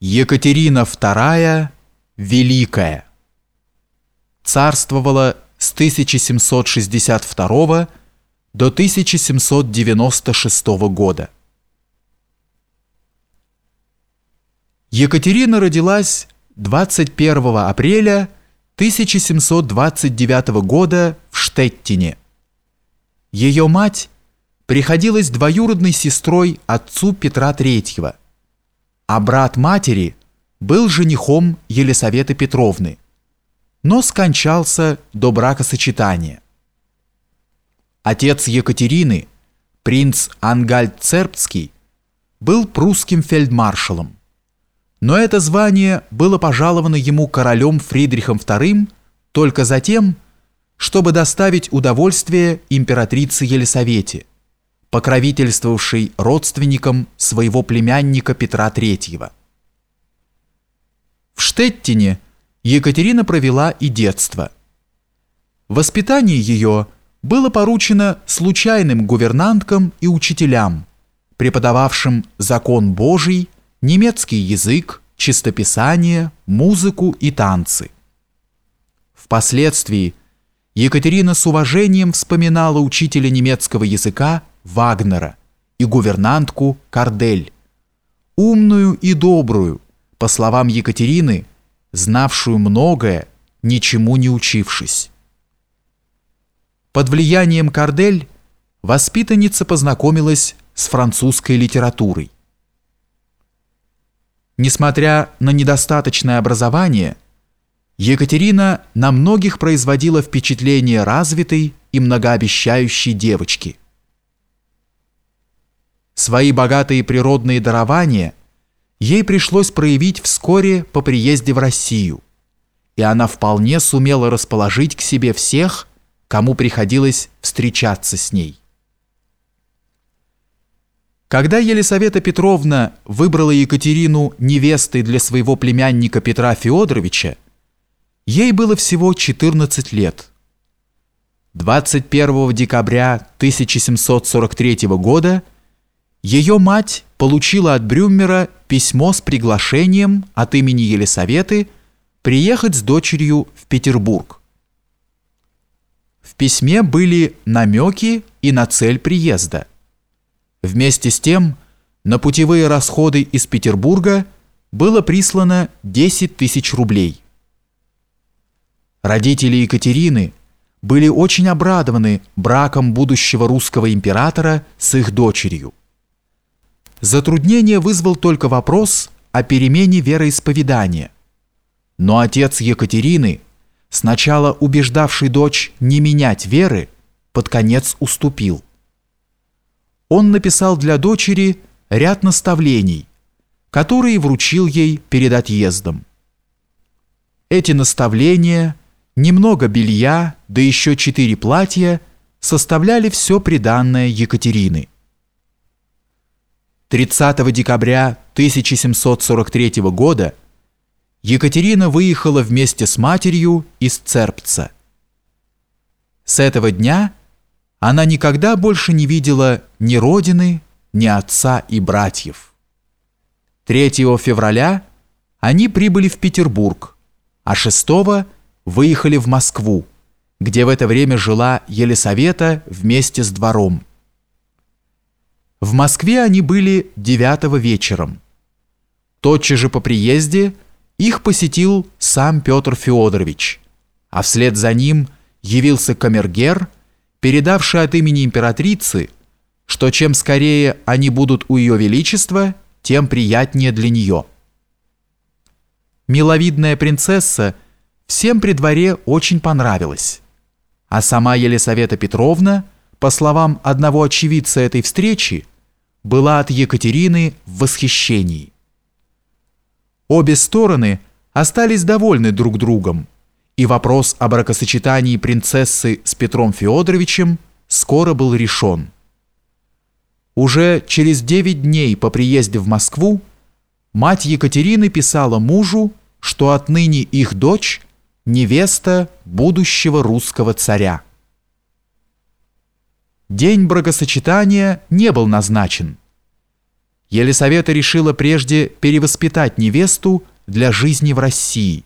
Екатерина II Великая царствовала с 1762 до 1796 года. Екатерина родилась 21 апреля 1729 года в Штеттине. Ее мать приходилась двоюродной сестрой отцу Петра III – а брат матери был женихом Елисаветы Петровны, но скончался до бракосочетания. Отец Екатерины, принц Ангальд Цербский, был прусским фельдмаршалом, но это звание было пожаловано ему королем Фридрихом II только за тем, чтобы доставить удовольствие императрице Елисавете – покровительствовавший родственникам своего племянника Петра III. В Штеттине Екатерина провела и детство. Воспитание ее было поручено случайным гувернанткам и учителям, преподававшим закон Божий, немецкий язык, чистописание, музыку и танцы. Впоследствии Екатерина с уважением вспоминала учителя немецкого языка Вагнера и гувернантку Кардель, умную и добрую, по словам Екатерины, знавшую многое, ничему не учившись. Под влиянием Кардель воспитанница познакомилась с французской литературой. Несмотря на недостаточное образование, Екатерина на многих производила впечатление развитой и многообещающей девочки – Свои богатые природные дарования ей пришлось проявить вскоре по приезде в Россию, и она вполне сумела расположить к себе всех, кому приходилось встречаться с ней. Когда Елисавета Петровна выбрала Екатерину невестой для своего племянника Петра Федоровича, ей было всего 14 лет. 21 декабря 1743 года ее мать получила от Брюммера письмо с приглашением от имени Елисаветы приехать с дочерью в Петербург. В письме были намеки и на цель приезда. Вместе с тем на путевые расходы из Петербурга было прислано 10 тысяч рублей. Родители Екатерины были очень обрадованы браком будущего русского императора с их дочерью. Затруднение вызвал только вопрос о перемене вероисповедания. Но отец Екатерины, сначала убеждавший дочь не менять веры, под конец уступил. Он написал для дочери ряд наставлений, которые вручил ей перед отъездом. Эти наставления, немного белья, да еще четыре платья составляли все приданное Екатерины. 30 декабря 1743 года Екатерина выехала вместе с матерью из Церпца. С этого дня она никогда больше не видела ни родины, ни отца и братьев. 3 февраля они прибыли в Петербург, а 6 выехали в Москву, где в это время жила Елисавета вместе с двором. В Москве они были 9 вечером. Тотчас же по приезде их посетил сам Петр Федорович, а вслед за ним явился камергер, передавший от имени императрицы, что чем скорее они будут у ее величества, тем приятнее для нее. Миловидная принцесса всем при дворе очень понравилась, а сама Елисавета Петровна – по словам одного очевидца этой встречи, была от Екатерины в восхищении. Обе стороны остались довольны друг другом, и вопрос о бракосочетании принцессы с Петром Федоровичем скоро был решен. Уже через 9 дней по приезде в Москву мать Екатерины писала мужу, что отныне их дочь – невеста будущего русского царя. День бракосочетания не был назначен. Елисавета решила прежде перевоспитать невесту для жизни в России.